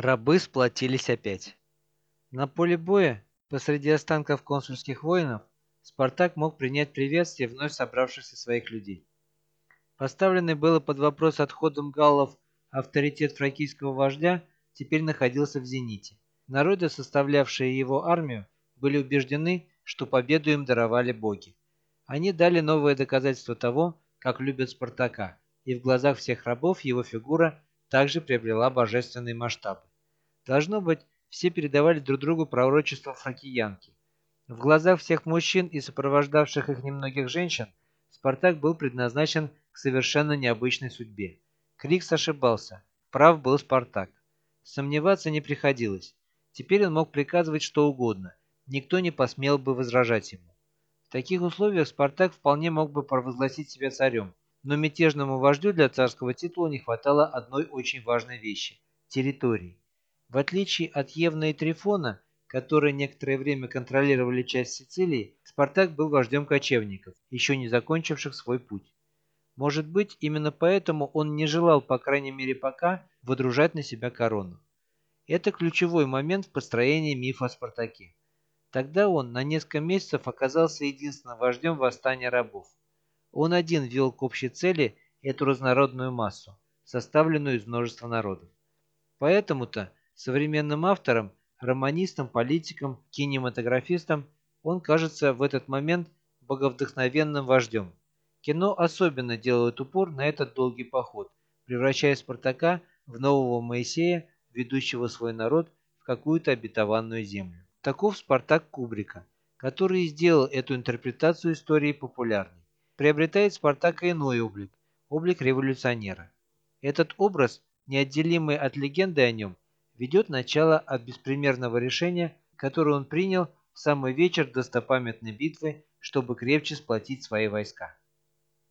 Рабы сплотились опять. На поле боя, посреди останков консульских воинов, Спартак мог принять приветствие вновь собравшихся своих людей. Поставленный было под вопрос отходом галлов авторитет фракийского вождя теперь находился в зените. Народы, составлявшие его армию, были убеждены, что победу им даровали боги. Они дали новое доказательство того, как любят Спартака, и в глазах всех рабов его фигура также приобрела божественный масштаб. Должно быть, все передавали друг другу пророчество фракиянки. В глазах всех мужчин и сопровождавших их немногих женщин Спартак был предназначен к совершенно необычной судьбе. Крикс ошибался. Прав был Спартак. Сомневаться не приходилось. Теперь он мог приказывать что угодно. Никто не посмел бы возражать ему. В таких условиях Спартак вполне мог бы провозгласить себя царем, но мятежному вождю для царского титула не хватало одной очень важной вещи – территории. В отличие от Евна и Трифона, которые некоторое время контролировали часть Сицилии, Спартак был вождем кочевников, еще не закончивших свой путь. Может быть, именно поэтому он не желал, по крайней мере пока, водружать на себя корону. Это ключевой момент в построении мифа о Спартаке. Тогда он на несколько месяцев оказался единственным вождем восстания рабов. Он один вел к общей цели эту разнородную массу, составленную из множества народов. Поэтому-то современным авторам, романистам, политикам, кинематографистам он кажется в этот момент боговдохновенным вождем. Кино особенно делает упор на этот долгий поход, превращая Спартака в нового Моисея, ведущего свой народ в какую-то обетованную землю. Таков Спартак Кубрика, который сделал эту интерпретацию истории популярной приобретает Спартак иной облик – облик революционера. Этот образ, неотделимый от легенды о нем, ведет начало от беспримерного решения, которое он принял в самый вечер достопамятной битвы, чтобы крепче сплотить свои войска.